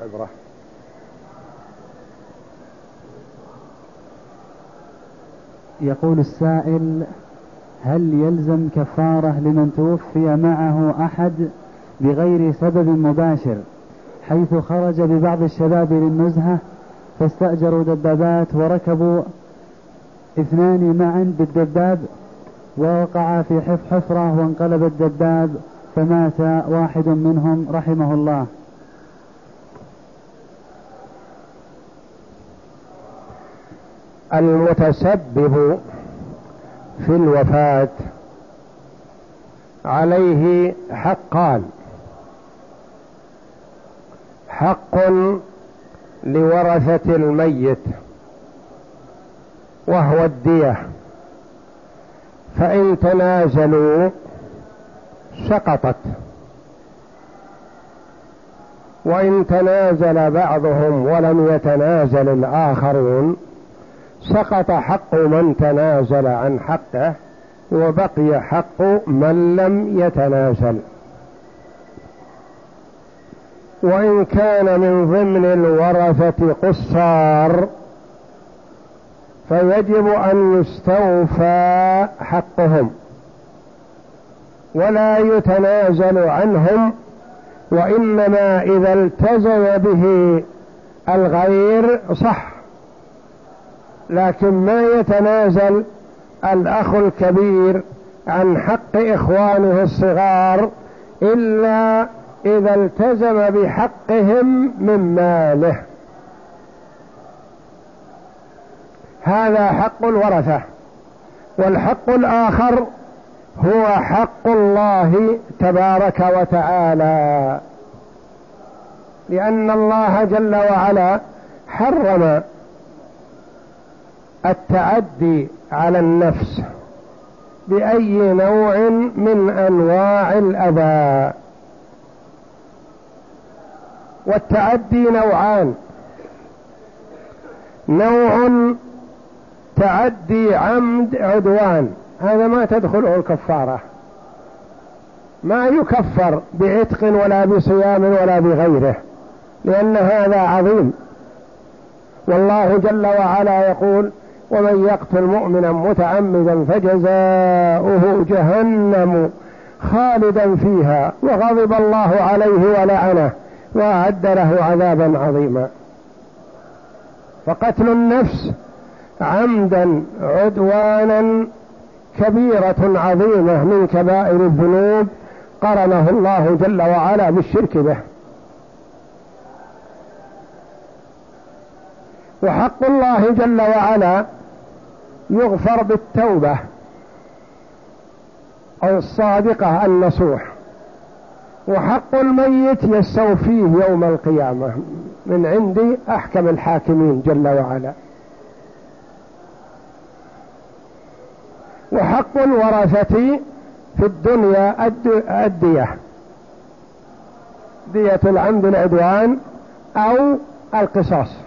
في عبرة. يقول السائل هل يلزم كفارة لمن توفي معه أحد بغير سبب مباشر حيث خرج ببعض الشباب للنزهة فاستأجروا دبابات وركبوا اثنان معا بالدباب ووقع في حفرة وانقلب الدباب فمات واحد منهم رحمه الله. المتسبب في الوفاة عليه حقان. حق لورثة الميت وهو الدية. فإن تنازلوا سقطت. وإن تنازل بعضهم ولم يتنازل الآخرون سقط حق من تنازل عن حقه وبقي حق من لم يتنازل. وإن كان من ضمن الورثة قصار فيجب أن يستوفى حقهم. ولا يتنازل عنهم وإنما إذا التزم به الغير صح. لكن ما يتنازل الأخ الكبير عن حق إخوانه الصغار إلا إذا التزم بحقهم من ماله. هذا حق الورثة والحق الآخر هو حق الله تبارك وتعالى. لأن الله جل وعلا حرم التعدي على النفس بأي نوع من أنواع الأذى. والتعدي نوعان. نوع تعدي عمد عدوان. هذا ما تدخله الكفارة. ما يكفر بعتق ولا بصيام ولا بغيره لأن هذا عظيم. والله جل وعلا يقول ومن يقتل مؤمنا متعمدا فجزاؤه جهنم خالدا فيها وغضب الله عليه ولعنه وأعد له عذابا عظيما. فقتل النفس عمدا عدوانا كبيرة عظيمة من كبائر الذنوب قرنه الله جل وعلا بالشرك به. وحق الله جل وعلا يغفر بالتوبة أو الصادقة النصوح. وحق الميت يستوفيه يوم القيامة. من عند أحكم الحاكمين جل وعلا. وحق الورثة في الدنيا الدية. دية العمد العدوان أو القصاص.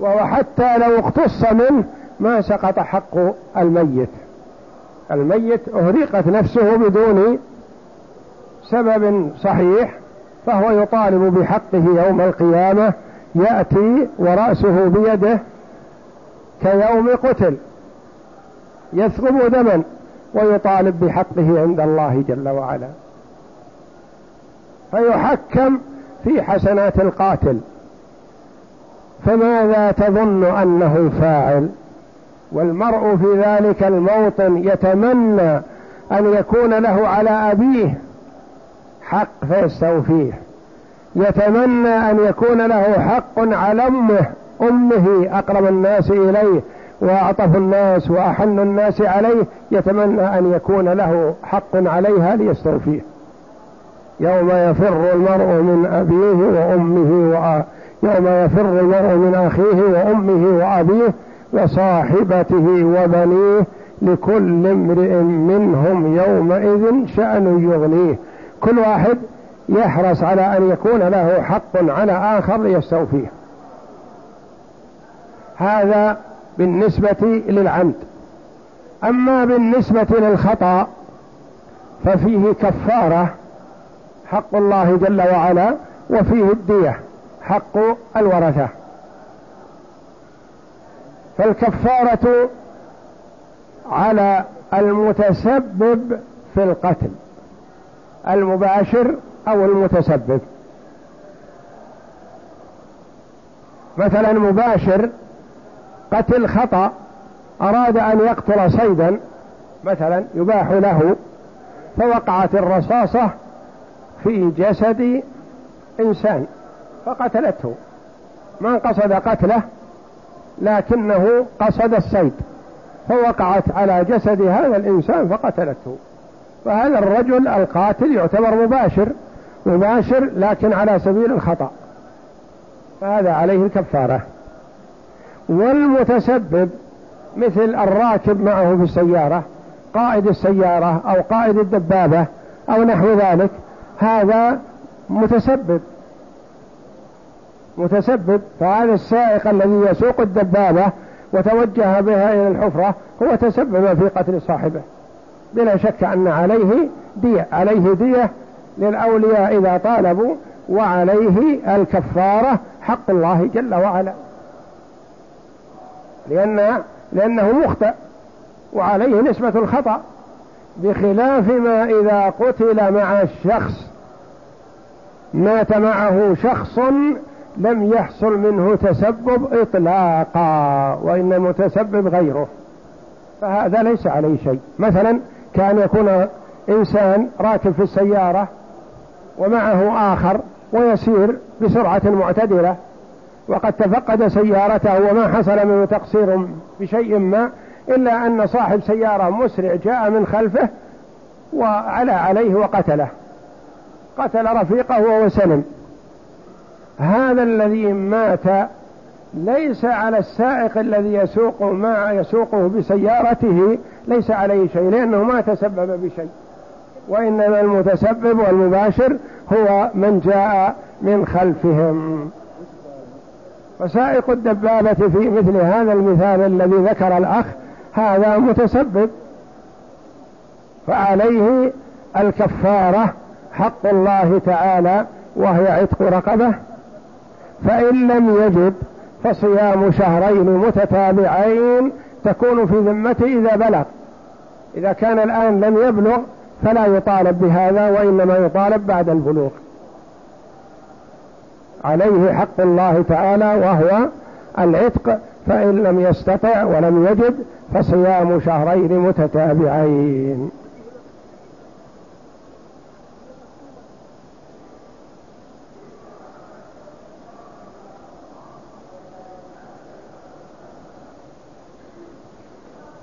وهو حتى لو اقتص منه ما سقط حق الميت. الميت أهرقت نفسه بدون سبب صحيح فهو يطالب بحقه يوم القيامة يأتي ورأسه بيده كيوم قتل يثقب دما ويطالب بحقه عند الله جل وعلا. فيحكم في حسنات القاتل. فماذا تظن أنه فاعل؟ والمرء في ذلك الموطن يتمنى أن يكون له على أبيه حق فيستوفيه. يتمنى أن يكون له حق على أمه أمه أقرب الناس إليه وأعطف الناس وأحن الناس عليه يتمنى أن يكون له حق عليها ليستوفيه. يوم يفر المرء من أبيه وأمه وأ... يوم يفر المرء من أخيه وأمه وأبيه وصاحبته وبنيه لكل امرئ منهم يومئذ شأن يغنيه. كل واحد يحرص على أن يكون له حق على آخر ليستوفيه هذا بالنسبة للعمد. أما بالنسبة للخطأ ففيه كفارة حق الله جل وعلا وفيه الدية. حق الورثة. فالكفارة على المتسبب في القتل المباشر أو المتسبب. مثلا مباشر قتل خطأ أراد أن يقتل صيدا مثلا يباح له فوقعت الرصاصة في جسد إنسان. فقتلته. ما قصد قتله لكنه قصد الصيد. فوقعت على جسد هذا الإنسان فقتلته. فهذا الرجل القاتل يعتبر مباشر مباشر لكن على سبيل الخطأ. فهذا عليه الكفارة. والمتسبب مثل الراكب معه في السيارة قائد السيارة أو قائد الدبابة أو نحو ذلك هذا متسبب. متسبب فهذا السائق الذي يسوق الدبابة وتوجه بها إلى الحفرة هو تسبب في قتل صاحبه. بلا شك أن عليه دية عليه دية للأولياء إذا طالبوا وعليه الكفارة حق الله جل وعلا. لأن لأنه مخطئ وعليه نسبة الخطأ. بخلاف ما إذا قتل مع الشخص مات معه شخص لم يحصل منه تسبب إطلاقا وإن المتسبب غيره. فهذا ليس عليه شيء. مثلا كان يكون إنسان راكب في السيارة ومعه آخر ويسير بسرعة معتدلة وقد تفقد سيارته وما حصل منه تقصير بشيء ما إلا أن صاحب سيارة مسرع جاء من خلفه وعلى عليه وقتله. قتل رفيقه وهو سلم. هذا الذي مات ليس على السائق الذي يسوق ما يسوقه بسيارته ليس عليه شيء لأنه ما تسبب بشيء. وإنما المتسبب والمباشر هو من جاء من خلفهم. فسائق الدبابة في مثل هذا المثال الذي ذكر الأخ هذا متسبب. فعليه الكفارة حق الله تعالى وهي عتق رقبة. فإن لم يجد فصيام شهرين متتابعين تكون في ذمته إذا بلغ. إذا كان الآن لم يبلغ فلا يطالب بهذا وإنما يطالب بعد البلوغ. عليه حق الله تعالى وهو العتق فإن لم يستطع ولم يجد فصيام شهرين متتابعين.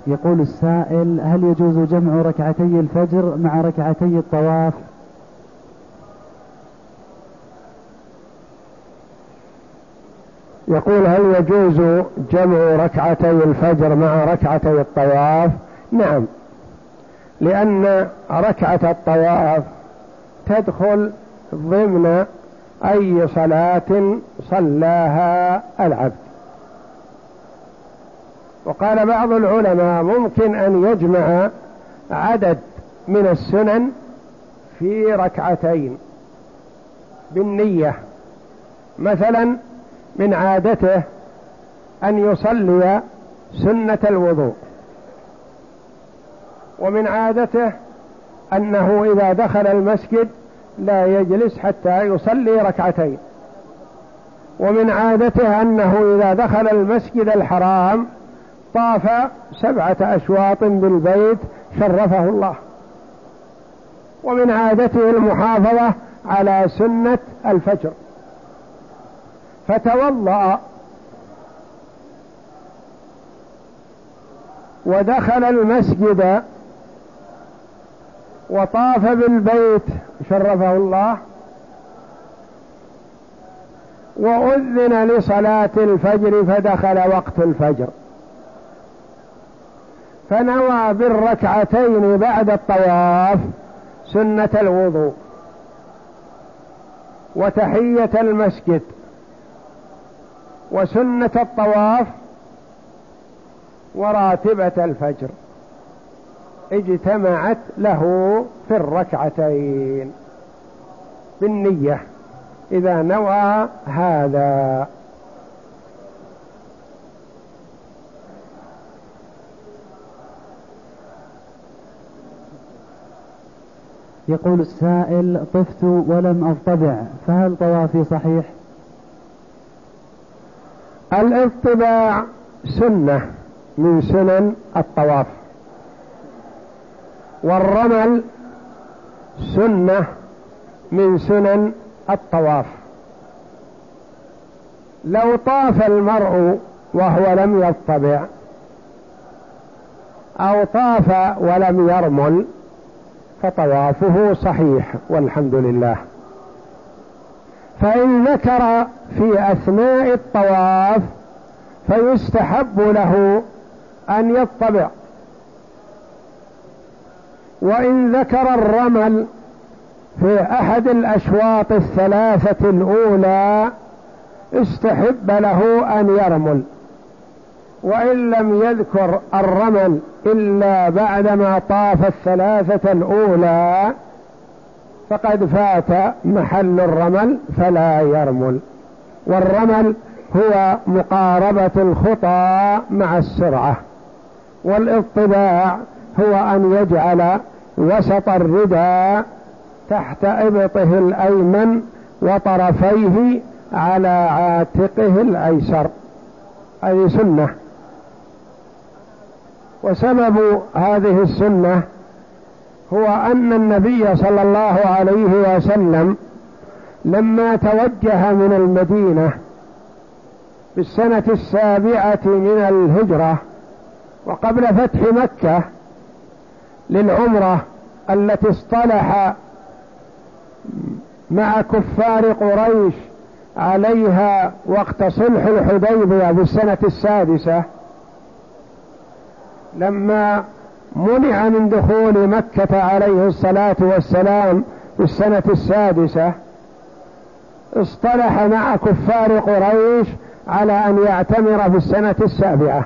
يقول السائل هل يجوز جمع ركعتي الفجر مع ركعتي الطواف؟ يقول هل يجوز جمع ركعتي الفجر مع ركعتي الطواف؟ نعم لأن ركعة الطواف تدخل ضمن أي صلاة صلاها العبد. وقال بعض العلماء ممكن أن يجمع عدد من السنن في ركعتين بالنية. مثلا من عادته أن يصلي سنة الوضوء ومن عادته أنه إذا دخل المسجد لا يجلس حتى يصلي ركعتين ومن عادته أنه إذا دخل المسجد الحرام طاف سبعة أشواط بالبيت شرفه الله. ومن عادته المحافظة على سنة الفجر. فتوضأ ودخل المسجد وطاف بالبيت شرفه الله. وأذن لصلاة الفجر فدخل وقت الفجر. فنوى بالركعتين بعد الطواف سنة الوضوء وتحية المسجد وسنة الطواف وراتبة الفجر. اجتمعت له في الركعتين بالنية. إذا نوى هذا. يقول السائل طفت ولم أضطبع فهل طوافي صحيح؟ الاضطباع سنة من سنن الطواف. والرمل سنة من سنن الطواف. لو طاف المرء وهو لم يطبع أو طاف ولم يرمل فطوافه صحيح والحمد لله. فإن ذكر في أثناء الطواف فيستحب له أن يطبع. وإن ذكر الرمل في أحد الأشواط الثلاثة الأولى استحب له أن يرمل. وإن لم يذكر الرمل إلا بعدما طاف الثلاثة الأولى فقد فات محل الرمل فلا يرمل. والرمل هو مقاربة الخطى مع السرعة. والاطباع هو أن يجعل وسط الرداء تحت إبطه الأيمن وطرفيه على عاتقه الأيسر. هذه سنة. وسبب هذه السنة هو أن النبي صلى الله عليه وسلم لما توجه من المدينة في السنة السابعة من الهجرة وقبل فتح مكة للعمرة التي اصطلح مع كفار قريش عليها وقت صلح الحديبية في السنة السادسة لما منع من دخول مكة عليه الصلاة والسلام في السنة السادسة اصطلح مع كفار قريش على أن يعتمر في السنة السابعة.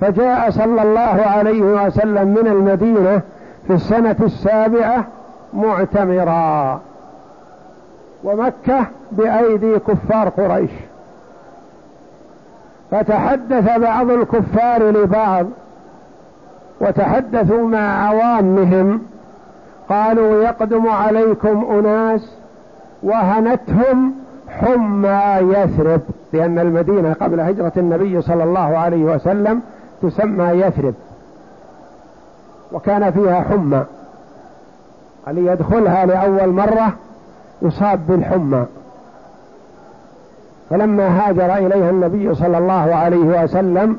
فجاء صلى الله عليه وسلم من المدينة في السنة السابعة معتمرا ومكة بأيدي كفار قريش. فتحدث بعض الكفار لبعض وتحدثوا مع عوامهم قالوا يقدم عليكم أناس وهنتهم حمى يثرب لأن المدينة قبل هجرة النبي صلى الله عليه وسلم تسمى يثرب وكان فيها حمى اللي يدخلها لأول مرة يصاب بالحمى. فلما هاجر إليها النبي صلى الله عليه وسلم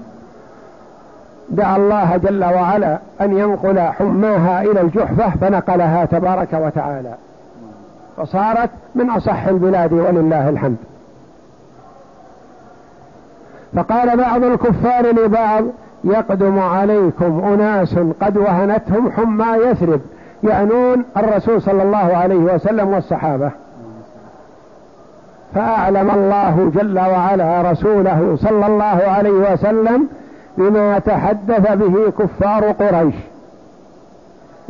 دعا الله جل وعلا أن ينقل حماها إلى الجحفة فنقلها تبارك وتعالى. فصارت من أصح البلاد ولله الحمد. فقال بعض الكفار لبعض يقدم عليكم أناس قد وهنتهم حمى يثرب يعنون الرسول صلى الله عليه وسلم والصحابة. فأعلم الله جل وعلا رسوله صلى الله عليه وسلم بما تحدث به كفار قريش.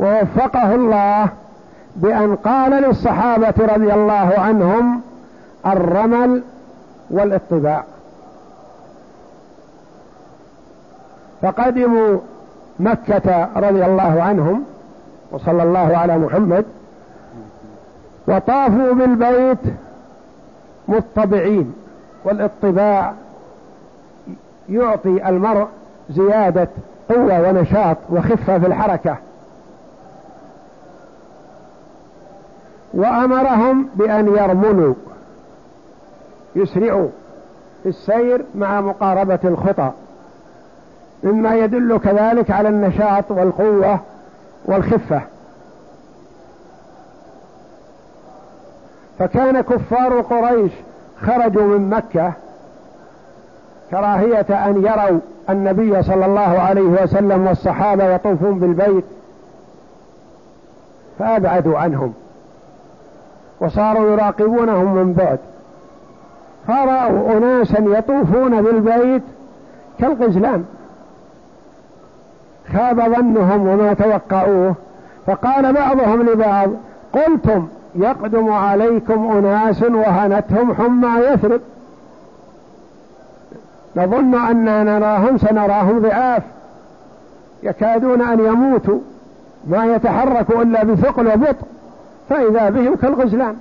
ووفقه الله بأن قال للصحابة رضي الله عنهم الرمل والاطباع فقدموا مكة رضي الله عنهم وصلى الله على محمد. وطافوا بالبيت مطبعين والاطباع يعطي المرء زيادة قوة ونشاط وخفة في الحركة. وأمرهم بأن يرملوا يسرعوا في السير مع مقاربة الخطى. مما يدل كذلك على النشاط والقوة والخفة. فكان كفار قريش خرجوا من مكة كراهية أن يروا النبي صلى الله عليه وسلم والصحابة يطوفون بالبيت فأبعدوا عنهم وصاروا يراقبونهم من بعد. فرأوا أناسا يطوفون بالبيت كالغزلان خاب ظنهم وما توقعوه فقال بعضهم لبعض قلتم يقدم عليكم أناس وهنتهم حمى يثرب. نظن أننا نراهم سنراهم ضعاف. يكادون أن يموتوا. ما يتحرك إلا بثقل وبطء. فإذا بهم كالغزلان.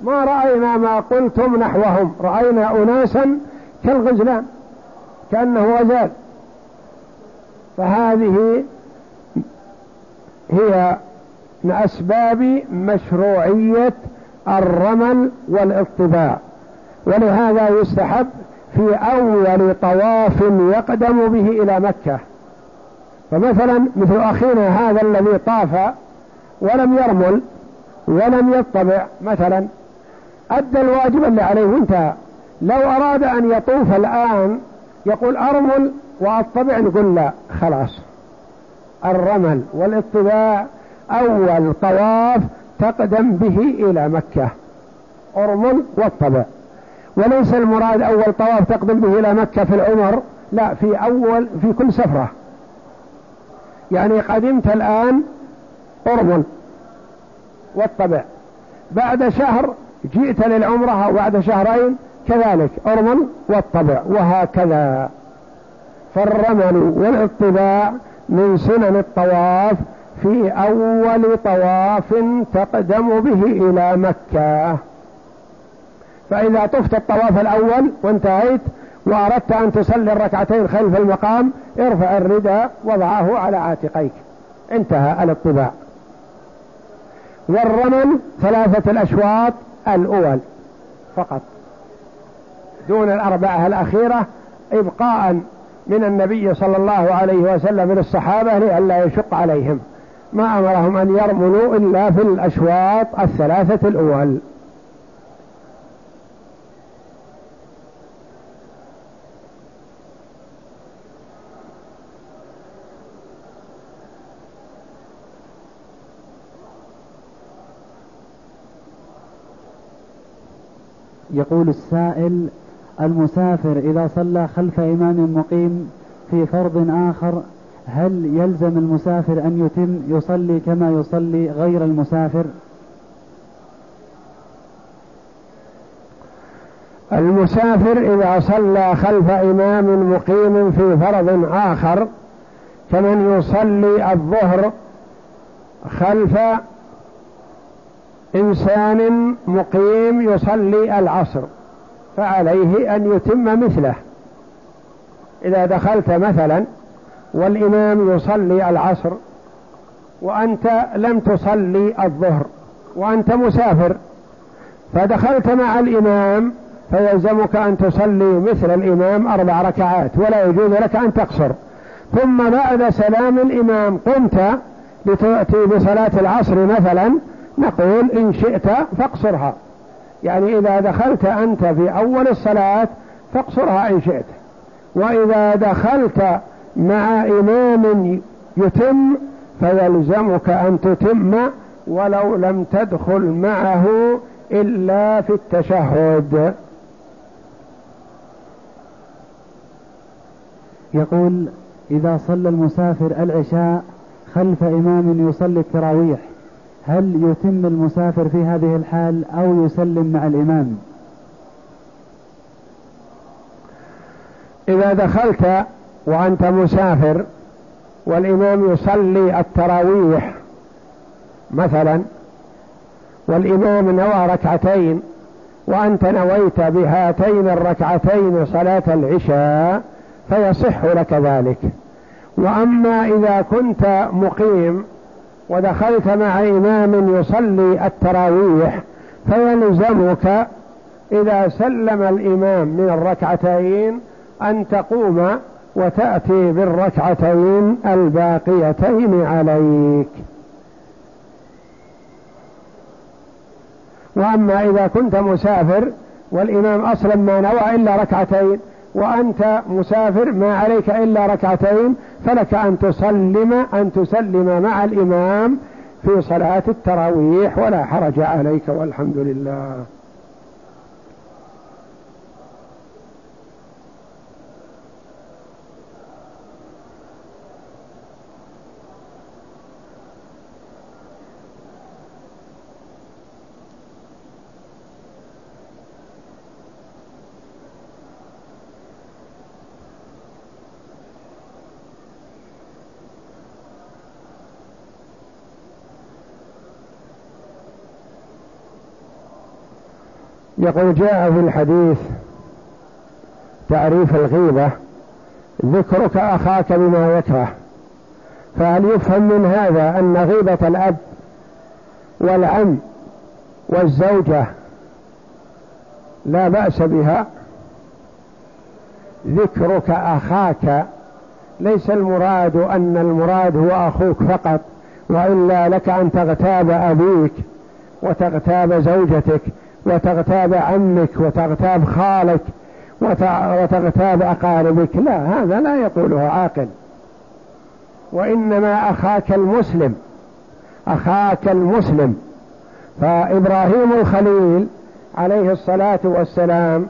ما رأينا ما قلتم نحوهم. رأينا أناسا كالغزلان. كأنه غزال. فهذه هي من أسباب مشروعية الرمل والاطباع. ولهذا يستحب في أول طواف يقدم به إلى مكة. فمثلا مثل أخينا هذا الذي طاف ولم يرمل ولم يطبع مثلا أدى الواجب اللي عليه وانتهى لو أراد أن يطوف الآن يقول أرمل وأطبع نقول لا خلاص. الرمل والاطباع أول طواف تقدم به إلى مكة أرمل والطبع. وليس المراد أول طواف تقدم به إلى مكة في العمر لا في أول في كل سفرة. يعني قدمت الآن أرمل والطبع. بعد شهر جئت للعمرة وبعد شهرين كذلك أرمل والطبع وهكذا. فالرمل والاطباع من سنن الطواف في أول طواف تقدم به إلى مكة. فإذا طفت الطواف الأول وانتهيت وأردت أن تصلي الركعتين خلف المقام ارفع الرداء وضعه على عاتقيك. انتهى الاطباع. والرمل ثلاثة الأشواط الأول فقط. دون الأربعة الأخيرة إبقاء من النبي صلى الله عليه وسلم للصحابة لئلا يشق عليهم. ما أمرهم أن يرملوا إلا في الأشواط الثلاثة الأول. يقول السائل المسافر إذا صلى خلف إمام مقيم في فرض آخر هل يلزم المسافر أن يتم يصلي كما يصلي غير المسافر؟ المسافر إذا صلى خلف إمام مقيم في فرض آخر كمن يصلي الظهر خلف إنسان مقيم يصلي العصر فعليه أن يتم مثله. إذا دخلت مثلا والإمام يصلي العصر وأنت لم تصلي الظهر وأنت مسافر. فدخلت مع الإمام فيلزمك أن تصلي مثل الإمام أربع ركعات ولا يجوز لك أن تقصر. ثم بعد سلام الإمام قمت لتأتي بصلاة العصر مثلا نقول إن شئت فاقصرها. يعني إذا دخلت أنت في أول الصلاة فاقصرها إن شئت. وإذا دخلت مع إمام يتم فيلزمك أن تتم ولو لم تدخل معه إلا في التشهد. يقول إذا صلى المسافر العشاء خلف إمام يصلي التراويح هل يتم المسافر في هذه الحال أو يسلم مع الإمام؟ إذا دخلت وأنت مسافر والإمام يصلي التراويح مثلا والإمام نوى ركعتين وأنت نويت بهاتين الركعتين صلاة العشاء فيصح لك ذلك. وأما إذا كنت مقيم ودخلت مع إمام يصلي التراويح فيلزمك إذا سلم الإمام من الركعتين أن تقوم وتأتي بالركعتين الباقيتين عليك. وأما إذا كنت مسافر والإمام أصلا ما نوى إلا ركعتين وأنت مسافر ما عليك إلا ركعتين فلك أن تسلم أن تسلم مع الإمام في صلاة التراويح ولا حرج عليك والحمد لله. يقول جاء في الحديث تعريف الغيبة ذكرك أخاك بما يكره فهل يفهم من هذا أن غيبة الأب والعم والزوجة لا بأس بها؟ ذكرك أخاك ليس المراد أن المراد هو أخوك فقط وإلا لك أن تغتاب أبيك وتغتاب زوجتك وتغتاب عمك وتغتاب خالك وتغتاب أقاربك. لا هذا لا يقوله عاقل. وإنما أخاك المسلم أخاك المسلم. فإبراهيم الخليل عليه الصلاة والسلام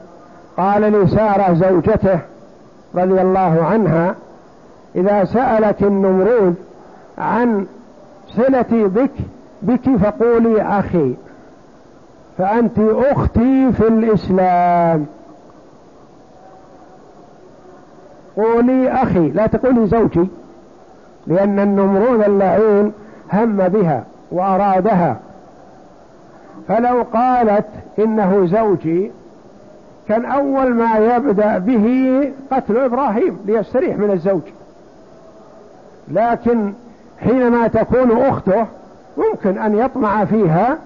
قال لسارة زوجته رضي الله عنها إذا سألك النمرود عن صلتي بك بك فقولي أخي. فأنت أختي في الإسلام. قولي أخي لا تقولي زوجي لأن النمرود اللعين هم بها وأرادها. فلو قالت إنه زوجي كان أول ما يبدأ به قتل إبراهيم ليستريح من الزوج. لكن حينما تكون أخته ممكن أن يطمع فيها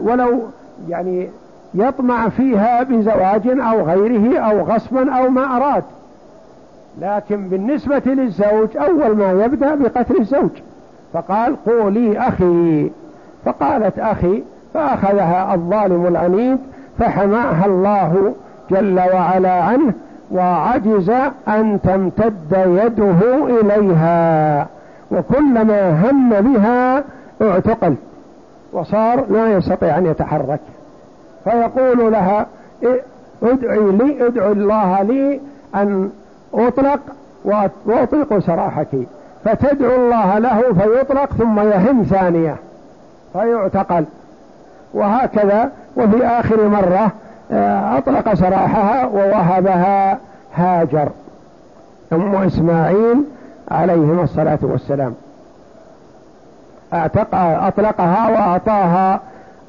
ولو يعني يطمع فيها بزواج أو غيره أو غصبا أو ما أراد. لكن بالنسبة للزوج أول ما يبدأ بقتل الزوج. فقال قولي أخي. فقالت أخي فأخذها الظالم العنيد فحماها الله جل وعلا عنه وعجز أن تمتد يده إليها. وكلما هم بها اعتقل. وصار لا يستطيع أن يتحرك. فيقول لها ادعي لي ادعي الله لي أن أطلق وأطلق سراحك. فتدعو الله له فيطلق ثم يهم ثانية فيعتقل. وهكذا وفي آخر مرة آه، أطلق سراحها ووهبها هاجر أم إسماعيل عليهما الصلاة والسلام. أطلقها وأعطاها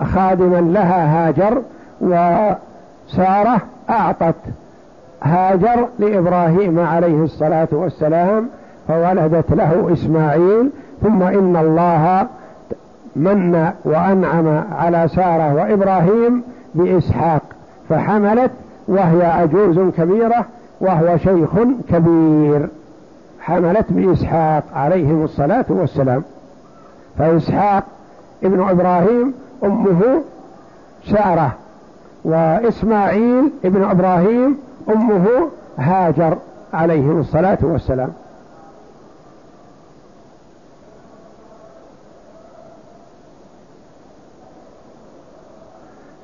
خادما لها هاجر وسارة أعطت هاجر لإبراهيم عليه الصلاة والسلام فولدت له إسماعيل ثم إن الله من وأنعم على سارة وإبراهيم بإسحاق فحملت وهي عجوز كبيرة وهو شيخ كبير حملت بإسحاق عليهم الصلاة والسلام. فإسحاق ابن إبراهيم أمه سارة وإسماعيل ابن إبراهيم أمه هاجر عليهم الصلاة والسلام.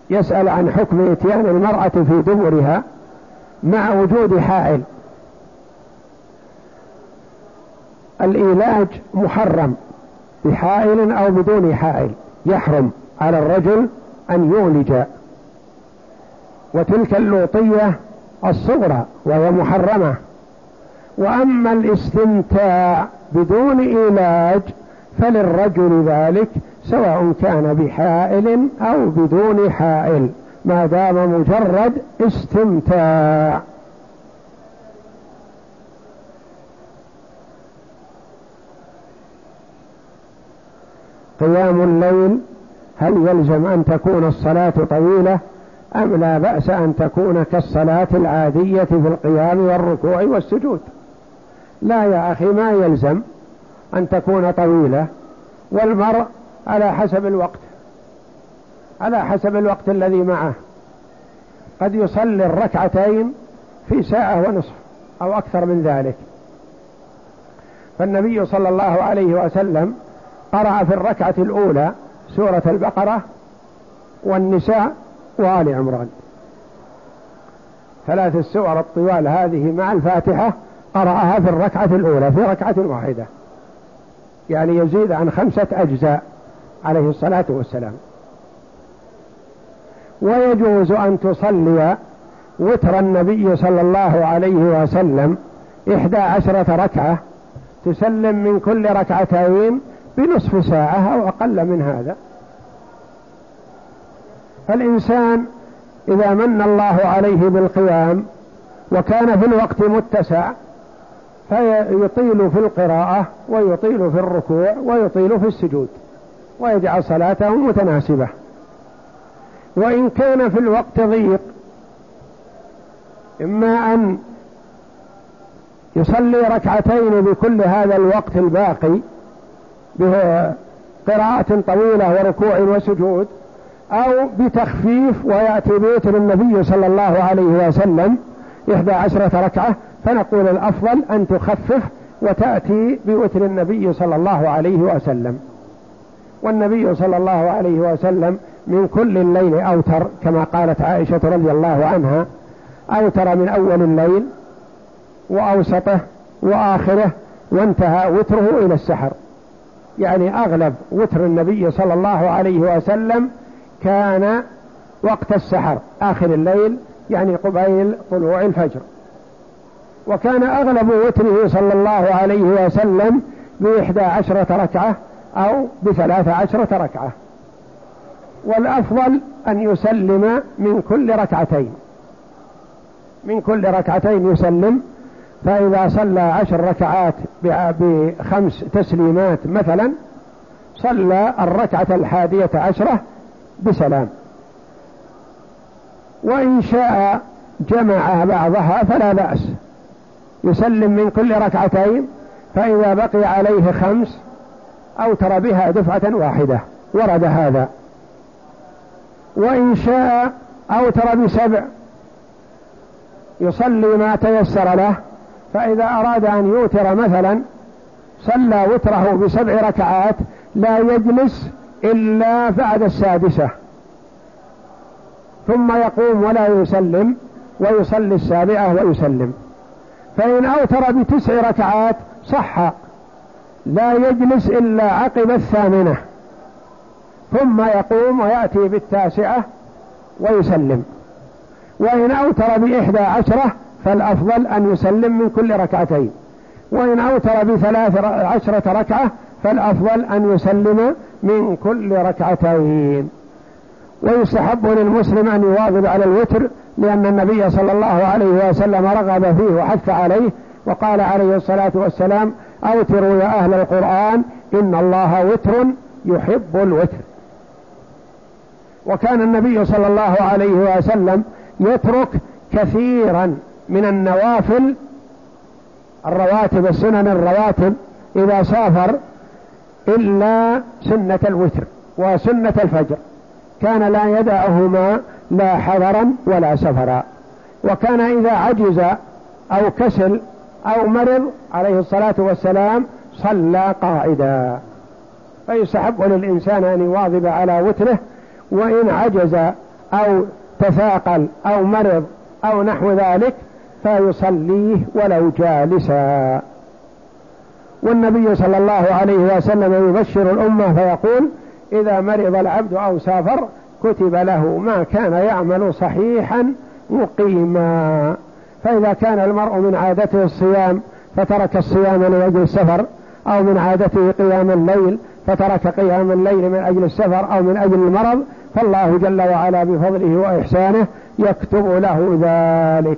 يسأل عن حكم إتيان المرأة في دبرها مع وجود حائل. الإيلاج محرم. بحائل أو بدون حائل يحرم على الرجل أن يولج. وتلك اللوطية الصغرى وهي محرمة. وأما الاستمتاع بدون إيلاج فللرجل ذلك سواء كان بحائل أو بدون حائل ما دام مجرد استمتاع. قيام الليل هل يلزم أن تكون الصلاة طويلة أم لا بأس أن تكون كالصلاة العادية في القيام والركوع والسجود؟ لا يا أخي ما يلزم أن تكون طويلة والمرء على حسب الوقت على حسب الوقت الذي معه. قد يصلي الركعتين في ساعة ونصف أو أكثر من ذلك. فالنبي صلى الله عليه وسلم قرأ في الركعة الأولى سورة البقرة والنساء وآل عمران. ثلاث السور الطوال هذه مع الفاتحة قرأها في الركعة الأولى في ركعة واحدة. يعني يزيد عن خمسة أجزاء عليه الصلاة والسلام. ويجوز أن تصلي وتر النبي صلى الله عليه وسلم إحدى عشرة ركعة تسلم من كل ركعتين بنصف ساعة أو أقل من هذا. فالإنسان إذا من الله عليه بالقيام وكان في الوقت متسع فيطيل في القراءة ويطيل في الركوع ويطيل في السجود ويجعل صلاته متناسبة. وإن كان في الوقت ضيق إما أن يصلي ركعتين بكل هذا الوقت الباقي بقراءة طويلة وركوع وسجود أو بتخفيف ويأتي بيت النبي صلى الله عليه وسلم إحدى عشرة ركعة فنقول الأفضل أن تخفف وتأتي بوتر النبي صلى الله عليه وسلم. والنبي صلى الله عليه وسلم من كل الليل أوتر كما قالت عائشة رضي الله عنها أوتر من أول الليل وأوسطه وآخره وانتهى وتره إلى السحر. يعني أغلب وتر النبي صلى الله عليه وسلم كان وقت السحر آخر الليل يعني قبيل طلوع الفجر. وكان أغلب وتره صلى الله عليه وسلم بإحدى عشرة ركعة أو بثلاث عشرة ركعة. والأفضل أن يسلم من كل ركعتين. من كل ركعتين يسلم فإذا صلى عشر ركعات بخمس تسليمات مثلا صلى الركعة الحادية عشرة بسلام. وإن شاء جمع بعضها فلا بأس. يسلم من كل ركعتين فإذا بقي عليه خمس أوتر بها دفعة واحدة. ورد هذا. وإن شاء أوتر بسبع يصلي ما تيسر له. فإذا أراد أن يوتر مثلا صلى وتره بسبع ركعات لا يجلس إلا بعد السادسة. ثم يقوم ولا يسلم ويصلي السابعة ويسلم. فإن أوتر بتسع ركعات صح. لا يجلس إلا عقب الثامنة. ثم يقوم ويأتي بالتاسعة ويسلم. وإن أوتر بإحدى عشرة فالأفضل أن يسلم من كل ركعتين. وإن أوتر بثلاث عشرة ركعة فالأفضل أن يسلم من كل ركعتين. ويستحب للمسلم أن يواظب على الوتر لأن النبي صلى الله عليه وسلم رغب فيه وحث عليه وقال عليه الصلاة والسلام أوتروا يا أهل القرآن إن الله وتر يحب الوتر. وكان النبي صلى الله عليه وسلم يترك كثيرا. من النوافل الرواتب السنن الرواتب إذا سافر إلا سنة الوتر وسنة الفجر. كان لا يدعهما لا حذرا ولا سفرا. وكان إذا عجز أو كسل أو مرض عليه الصلاة والسلام صلى قاعدا. فيستحب للإنسان أن يواظب على وتره وإن عجز أو تثاقل أو مرض أو نحو ذلك فيصليه ولو جالسا. والنبي صلى الله عليه وسلم يبشر الأمة فيقول إذا مرض العبد أو سافر كتب له ما كان يعمل صحيحا مقيما. فإذا كان المرء من عادته الصيام فترك الصيام لأجل السفر أو من عادته قيام الليل فترك قيام الليل من أجل السفر أو من أجل المرض فالله جل وعلا بفضله وإحسانه يكتب له ذلك.